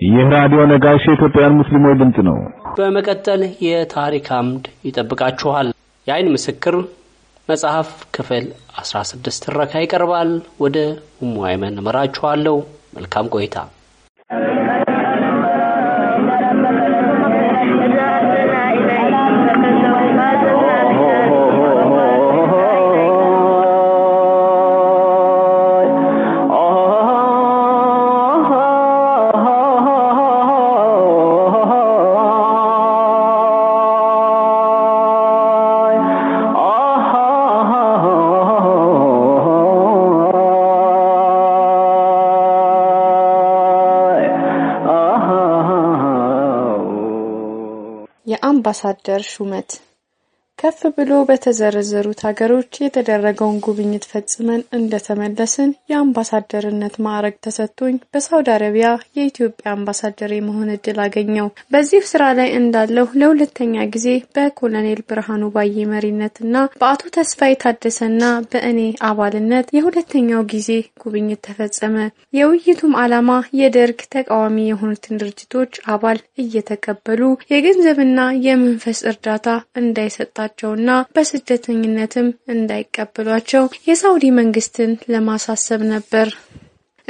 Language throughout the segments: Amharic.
ይህ ራዲዮ ነጋሽ የኢትዮጵያን ሙስሊሞች ድምፅ ነው። በመቀጠል የታሪክ አምድ ይጠብቃችኋል። የአይን ምስክር መጽሐፍ ክፍል 16 ትረካ ይቀርባል። ወደ ኡሙ አይመን እመራችኋለሁ። መልካም ቆይታ። የአምባሳደር ሹመት ከፍ ብሎ በተዘረዘሩት ሀገሮች የተደረገውን ጉብኝት ፈጽመን እንደተመለስን የአምባሳደርነት ማዕረግ ተሰጥቶኝ በሳውዲ አረቢያ የኢትዮጵያ አምባሳደር የመሆን እድል አገኘው። በዚህ ስራ ላይ እንዳለሁ ለሁለተኛ ጊዜ በኮሎኔል ብርሃኑ ባዬ መሪነትና በአቶ ተስፋዬ ታደሰና በእኔ አባልነት የሁለተኛው ጊዜ ጉብኝት ተፈጸመ። የውይይቱም ዓላማ የደርግ ተቃዋሚ የሆኑትን ድርጅቶች አባል እየተቀበሉ የገንዘብና የመንፈስ እርዳታ እንዳይሰጣቸው ና በስደተኝነትም እንዳይቀበሏቸው የሳውዲ መንግስትን ለማሳሰብ ነበር።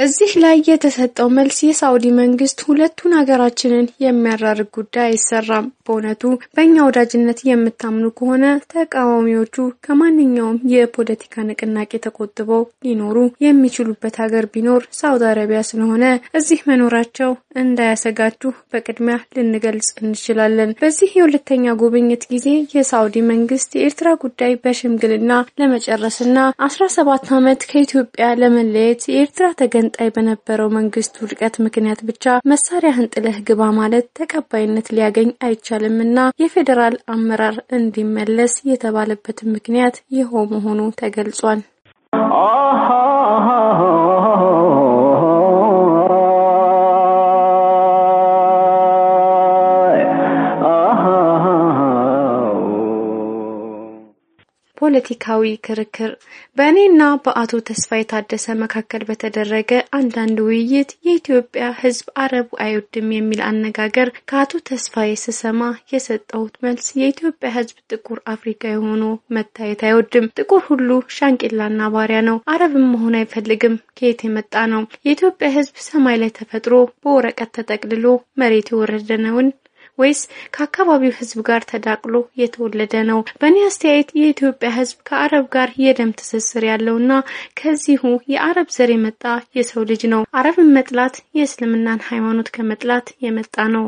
እዚህ ላይ የተሰጠው መልስ የሳውዲ መንግስት ሁለቱን ሀገራችንን የሚያራርቅ ጉዳይ አይሰራም። በእውነቱ በእኛ ወዳጅነት የምታምኑ ከሆነ ተቃዋሚዎቹ ከማንኛውም የፖለቲካ ንቅናቄ ተቆጥበው ሊኖሩ የሚችሉበት ሀገር ቢኖር ሳውዲ አረቢያ ስለሆነ እዚህ መኖራቸው እንዳያሰጋችሁ በቅድሚያ ልንገልጽ እንችላለን። በዚህ የሁለተኛ ጉብኝት ጊዜ የሳውዲ መንግስት የኤርትራ ጉዳይ በሽምግልና ለመጨረስና አስራ ሰባት ዓመት ከኢትዮጵያ ለመለየት የኤርትራ ተገን ጣይ በነበረው መንግስት ውድቀት ምክንያት ብቻ መሳሪያህን ጥለህ ግባ ማለት ተቀባይነት ሊያገኝ አይቻልምና የፌዴራል አመራር እንዲመለስ የተባለበትን ምክንያት ይኸው መሆኑ ተገልጿል። ፖለቲካዊ ክርክር በእኔና በአቶ ተስፋዬ ታደሰ መካከል በተደረገ አንዳንድ ውይይት የኢትዮጵያ ሕዝብ አረቡ አይወድም የሚል አነጋገር ከአቶ ተስፋዬ ስሰማ የሰጠሁት መልስ የኢትዮጵያ ሕዝብ ጥቁር አፍሪካዊ ሆኖ መታየት አይወድም። ጥቁር ሁሉ ሻንቂላና ባሪያ ነው። አረብም መሆን አይፈልግም። ከየት የመጣ ነው? የኢትዮጵያ ሕዝብ ሰማይ ላይ ተፈጥሮ በወረቀት ተጠቅልሎ መሬት የወረደ ነውን? ወይስ ከአካባቢው ህዝብ ጋር ተዳቅሎ የተወለደ ነው? በእኔ አስተያየት የኢትዮጵያ ህዝብ ከአረብ ጋር የደም ትስስር ያለውና ከዚሁ የአረብ ዘር የመጣ የሰው ልጅ ነው። አረብን መጥላት የእስልምናን ሃይማኖት ከመጥላት የመጣ ነው።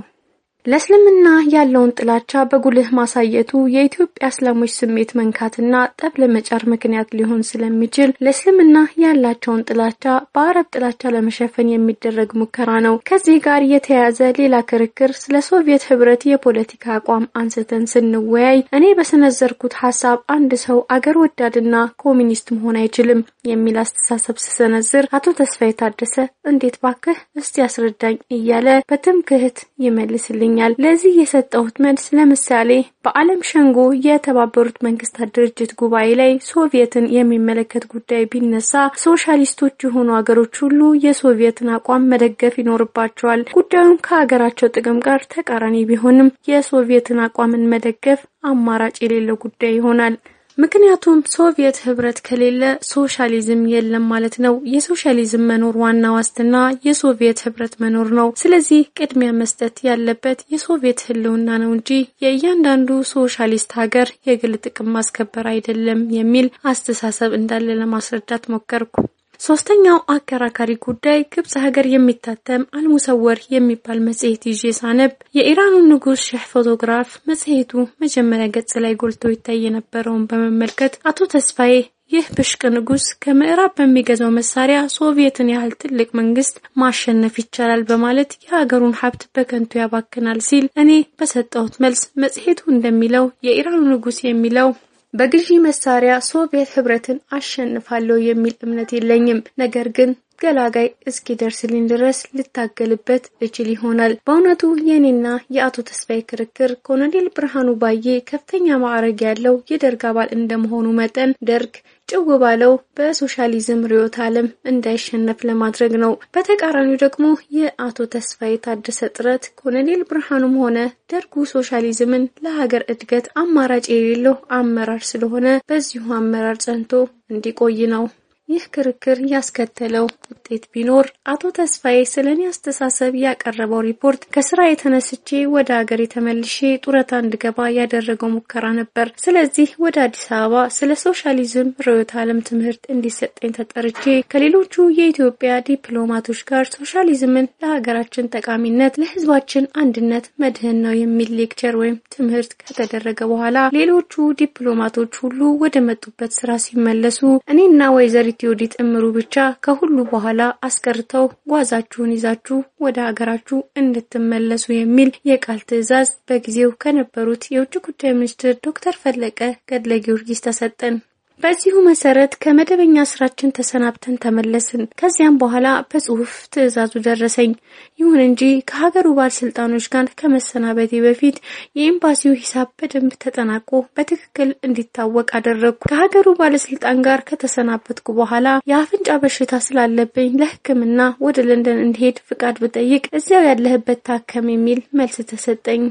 ለእስልምና ያለውን ጥላቻ በጉልህ ማሳየቱ የኢትዮጵያ እስላሞች ስሜት መንካትና ጠብ ለመጫር ምክንያት ሊሆን ስለሚችል ለእስልምና ያላቸውን ጥላቻ በአረብ ጥላቻ ለመሸፈን የሚደረግ ሙከራ ነው። ከዚህ ጋር የተያያዘ ሌላ ክርክር ስለ ሶቪየት ህብረት የፖለቲካ አቋም አንስተን ስንወያይ እኔ በሰነዘርኩት ሀሳብ አንድ ሰው አገር ወዳድና ኮሚኒስት መሆን አይችልም የሚል አስተሳሰብ ስሰነዝር አቶ ተስፋዬ ታደሰ እንዴት ባክህ እስቲ አስረዳኝ እያለ በትምክህት ይመልስልኝ ይገኛል። ለዚህ የሰጠሁት መልስ ለምሳሌ በዓለም ሸንጎ የተባበሩት መንግስታት ድርጅት ጉባኤ ላይ ሶቪየትን የሚመለከት ጉዳይ ቢነሳ ሶሻሊስቶች የሆኑ ሀገሮች ሁሉ የሶቪየትን አቋም መደገፍ ይኖርባቸዋል። ጉዳዩም ከሀገራቸው ጥቅም ጋር ተቃራኒ ቢሆንም የሶቪየትን አቋምን መደገፍ አማራጭ የሌለው ጉዳይ ይሆናል። ምክንያቱም ሶቪየት ህብረት ከሌለ ሶሻሊዝም የለም ማለት ነው። የሶሻሊዝም መኖር ዋና ዋስትና የሶቪየት ህብረት መኖር ነው። ስለዚህ ቅድሚያ መስጠት ያለበት የሶቪየት ህልውና ነው እንጂ የእያንዳንዱ ሶሻሊስት ሀገር የግል ጥቅም ማስከበር አይደለም የሚል አስተሳሰብ እንዳለ ለማስረዳት ሞከርኩ። ሶስተኛው አከራካሪ ጉዳይ ግብጽ ሀገር የሚታተም አልሙሰወር የሚባል መጽሔት ይዤ ሳነብ የኢራኑ ንጉሥ ሻህ ፎቶግራፍ መጽሔቱ መጀመሪያ ገጽ ላይ ጎልቶ ይታይ የነበረውን በመመልከት አቶ ተስፋዬ ይህ ብሽቅ ንጉሥ ከምዕራብ በሚገዛው መሳሪያ ሶቪየትን ያህል ትልቅ መንግስት ማሸነፍ ይቻላል በማለት የሀገሩን ሀብት በከንቱ ያባክናል ሲል እኔ በሰጠሁት መልስ መጽሔቱ እንደሚለው የኢራኑ ንጉሥ የሚለው በግዢ መሳሪያ ሶቪየት ህብረትን አሸንፋለሁ የሚል እምነት የለኝም። ነገር ግን ገላጋይ እስኪደርስልኝ ድረስ ልታገልበት እችል ይሆናል። በእውነቱ የእኔና የአቶ ተስፋዬ ክርክር ኮሎኔል ብርሃኑ ባዬ ከፍተኛ ማዕረግ ያለው የደርግ አባል እንደመሆኑ መጠን ደርግ ጭው ባለው በሶሻሊዝም ርዕዮተ ዓለም እንዳይሸነፍ ለማድረግ ነው። በተቃራኒው ደግሞ የአቶ ተስፋዬ ታደሰ ጥረት ኮሎኔል ብርሃኑም ሆነ ደርጉ ሶሻሊዝምን ለሀገር እድገት አማራጭ የሌለው አመራር ስለሆነ በዚሁ አመራር ጸንቶ እንዲቆይ ነው። ይህ ክርክር ያስከተለው ውጤት ቢኖር አቶ ተስፋዬ ስለ እኔ አስተሳሰብ ያቀረበው ሪፖርት ከስራ ተነስቼ ወደ ሀገር ተመልሼ ጡረታ እንድገባ ያደረገው ሙከራ ነበር። ስለዚህ ወደ አዲስ አበባ ስለ ሶሻሊዝም ርዕዮተ ዓለም ትምህርት እንዲሰጠኝ ተጠርቼ ከሌሎቹ የኢትዮጵያ ዲፕሎማቶች ጋር ሶሻሊዝምን ለሀገራችን ጠቃሚነት፣ ለሕዝባችን አንድነት መድህን ነው የሚል lecture ወይም ትምህርት ከተደረገ በኋላ ሌሎቹ ዲፕሎማቶች ሁሉ ወደ መጡበት ስራ ሲመለሱ እኔና ወይዘሪት ዮዲት እምሩ ብቻ ከሁሉ በኋላ አስቀርተው ጓዛችሁን ይዛችሁ ወደ ሀገራችሁ እንድትመለሱ የሚል የቃል ትዕዛዝ በጊዜው ከነበሩት የውጭ ጉዳይ ሚኒስትር ዶክተር ፈለቀ ገድለ ጊዮርጊስ ተሰጠን። በዚሁ መሰረት ከመደበኛ ስራችን ተሰናብተን ተመለስን። ከዚያም በኋላ በጽሁፍ ትዕዛዙ ደረሰኝ። ይሁን እንጂ ከሀገሩ ባለስልጣኖች ጋር ከመሰናበቴ በፊት የኤምባሲው ሂሳብ በደንብ ተጠናቆ በትክክል እንዲታወቅ አደረግኩ። ከሀገሩ ባለስልጣን ጋር ከተሰናበትኩ በኋላ የአፍንጫ በሽታ ስላለብኝ ለሕክምና ወደ ለንደን እንዲሄድ ፍቃድ ብጠይቅ እዚያው ያለህበት ታከም የሚል መልስ ተሰጠኝ።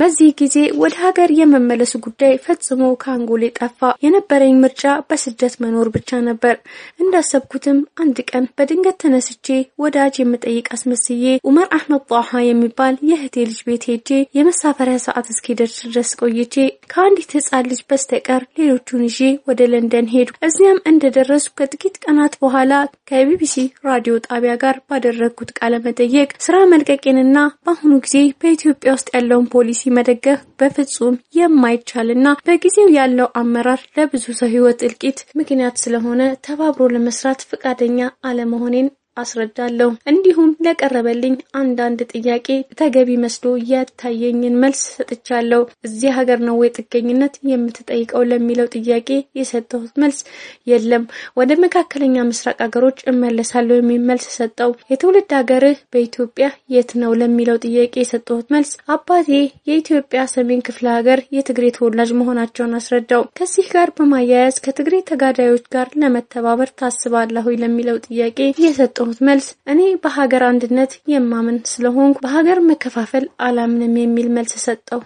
በዚህ ጊዜ ወደ ሀገር የመመለሱ ጉዳይ ፈጽሞ ከአንጎሌ ጠፋ። የነበረኝ ምርጫ በስደት መኖር ብቻ ነበር። እንዳሰብኩትም አንድ ቀን በድንገት ተነስቼ ወዳጅ የምጠይቅ አስመስዬ ኡመር አህመድ ጣሃ የሚባል የእህቴ ልጅ ቤት ሄጄ የመሳፈሪያ ሰዓት እስኪደርስ ድረስ ቆይቼ ከአንዲት ሕፃን ልጅ በስተቀር ሌሎቹን ይዤ ወደ ለንደን ሄዱ። እዚያም እንደደረስኩ ከጥቂት ቀናት በኋላ ከቢቢሲ ራዲዮ ጣቢያ ጋር ባደረግኩት ቃለ መጠየቅ ስራ መልቀቄንና በአሁኑ ጊዜ በኢትዮጵያ ውስጥ ያለውን ፖሊሲ መደገፍ በፍጹም የማይቻልና በጊዜው ያለው አመራር ለብዙ ሰው ህይወት እልቂት ምክንያት ስለሆነ ተባብሮ ለመስራት ፈቃደኛ አለመሆኔን አስረዳለሁ። እንዲሁም ለቀረበልኝ አንዳንድ ጥያቄ ተገቢ መስሎ ያታየኝን መልስ ሰጥቻለሁ። እዚህ ሀገር ነው ወይ ጥገኝነት የምትጠይቀው ለሚለው ጥያቄ የሰጠሁት መልስ የለም፣ ወደ መካከለኛ ምስራቅ ሀገሮች እመለሳለሁ የሚል መልስ ሰጠው። የትውልድ ሀገርህ በኢትዮጵያ የት ነው ለሚለው ጥያቄ የሰጠሁት መልስ አባቴ የኢትዮጵያ ሰሜን ክፍለ ሀገር የትግሬ ተወላጅ መሆናቸውን አስረዳው። ከዚህ ጋር በማያያዝ ከትግሬ ተጋዳዮች ጋር ለመተባበር ታስባለሁ ለሚለው ጥያቄ የሰጠ የሰጠሁት መልስ እኔ በሀገር አንድነት የማምን ስለሆንኩ በሀገር መከፋፈል አላምንም የሚል መልስ ሰጠው።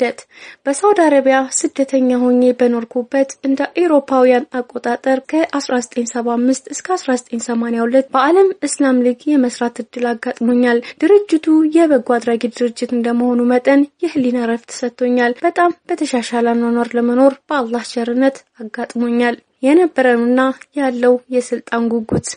ስደት በሳውዲ አረቢያ ስደተኛ ሆኜ በኖርኩበት እንደ ኤሮፓውያን አቆጣጠር ከ1975 እስከ 1982 በዓለም እስላም ሊግ የመስራት እድል አጋጥሞኛል። ድርጅቱ የበጎ አድራጊ ድርጅት እንደመሆኑ መጠን የህሊና ረፍት ሰጥቶኛል። በጣም በተሻሻለ አኗኗር ለመኖር በአላህ ቸርነት አጋጥሞኛል። የነበረውና ያለው የስልጣን ጉጉት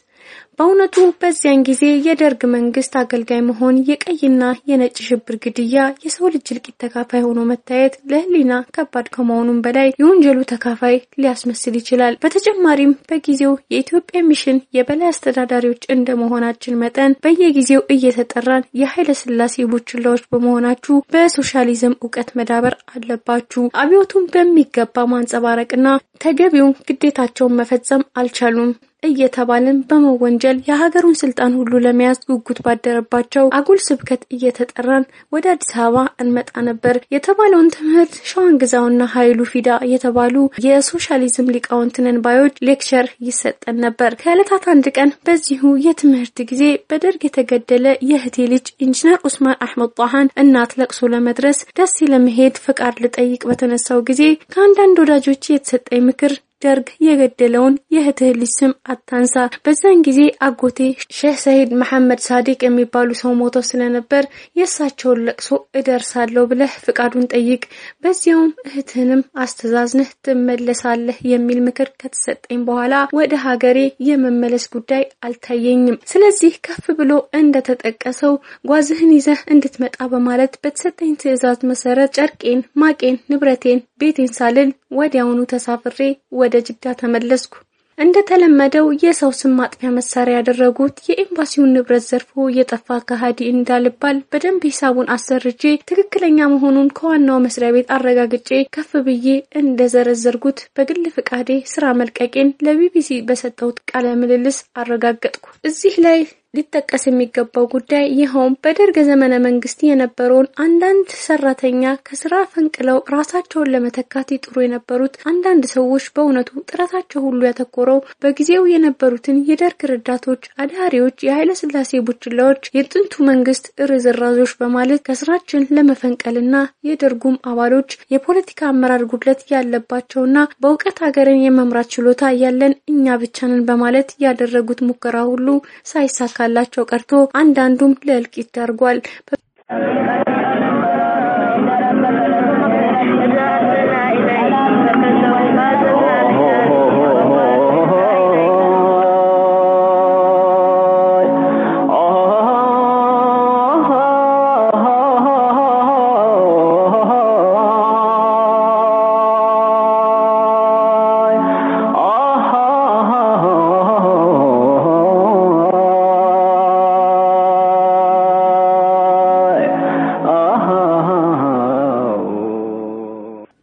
በእውነቱ በዚያን ጊዜ የደርግ መንግስት አገልጋይ መሆን፣ የቀይና የነጭ ሽብር ግድያ፣ የሰው ልጅ እልቂት ተካፋይ ሆኖ መታየት ለህሊና ከባድ ከመሆኑም በላይ የወንጀሉ ተካፋይ ሊያስመስል ይችላል። በተጨማሪም በጊዜው የኢትዮጵያ mission የበላይ አስተዳዳሪዎች እንደመሆናችን መጠን በየጊዜው እየተጠራን የኃይለ ሥላሴ ቡችላዎች በመሆናችሁ በሶሻሊዝም እውቀት መዳበር አለባችሁ፣ አብዮቱን በሚገባ ማንጸባረቅና ተገቢውን ግዴታቸውን መፈጸም አልቻሉም እየተባልን በመወንጀል የሀገሩን ስልጣን ሁሉ ለመያዝ ጉጉት ባደረባቸው አጉል ስብከት እየተጠራን ወደ አዲስ አበባ እንመጣ ነበር የተባለውን ትምህርት ሸዋን ግዛውና ኃይሉ ፊዳ የተባሉ የሶሻሊዝም ሊቃውንት ነን lecture ይሰጠን ነበር። ከዕለታት አንድ ቀን በዚሁ የትምህርት ጊዜ በደርግ የተገደለ የእህቴ ልጅ ኢንጂነር ኡስማን አህመድ ጣሃን እናት ለቅሶ ለመድረስ ደሴ ለመሄድ ፍቃድ ልጠይቅ በተነሳው ጊዜ ከአንዳንድ ወዳጆች የተሰጠኝ ምክር ደርግ የገደለውን የእህትህ ልጅ ስም አታንሳ። በዛን ጊዜ አጎቴ ሼህ ሰይድ መሐመድ ሳዲቅ የሚባሉ ሰው ሞተው ስለነበር የእሳቸውን ለቅሶ እደርሳለሁ ብለህ ፍቃዱን ጠይቅ፣ በዚያውም እህትህንም አስተዛዝነህ ትመለሳለህ የሚል ምክር ከተሰጠኝ በኋላ ወደ ሀገሬ የመመለስ ጉዳይ አልታየኝም። ስለዚህ ከፍ ብሎ እንደተጠቀሰው ጓዝህን ይዘህ እንድትመጣ በማለት በተሰጠኝ ትዕዛዝ መሰረት ጨርቄን፣ ማቄን፣ ንብረቴን፣ ቤቴን ሳልል ወዲያውኑ ተሳፍሬ ወደ ጅዳ ተመለስኩ። እንደተለመደው የሰው ስም ማጥፊያ መሳሪያ ያደረጉት የኤምባሲውን ንብረት ዘርፎ የጠፋ ከሃዲ እንዳልባል በደንብ ሂሳቡን አሰርቼ ትክክለኛ መሆኑን ከዋናው መስሪያ ቤት አረጋግጬ ከፍ ብዬ እንደዘረዘርኩት በግል ፍቃዴ ስራ መልቀቄን ለቢቢሲ በሰጠሁት ቃለ ምልልስ አረጋገጥኩ። እዚህ ላይ ሊጠቀስ የሚገባው ጉዳይ ይኸውም በደርግ ዘመነ መንግስት የነበረውን አንዳንድ ሰራተኛ ከስራ ፈንቅለው ራሳቸውን ለመተካት ይጥሩ የነበሩት አንዳንድ ሰዎች በእውነቱ ጥረታቸው ሁሉ ያተኮረው በጊዜው የነበሩትን የደርግ ረዳቶች፣ አዳሪዎች፣ የኃይለ ስላሴ ቡችላዎች፣ የጥንቱ መንግስት ርዝራዞች በማለት ከስራችን ለመፈንቀልና የደርጉም አባሎች የፖለቲካ አመራር ጉድለት ያለባቸውና በእውቀት ሀገርን የመምራት ችሎታ ያለን እኛ ብቻ ነን በማለት ያደረጉት ሙከራ ሁሉ ሳይሳካ ሳይሳካላቸው ቀርቶ አንዳንዱም ለእልቂት ዳርጓል።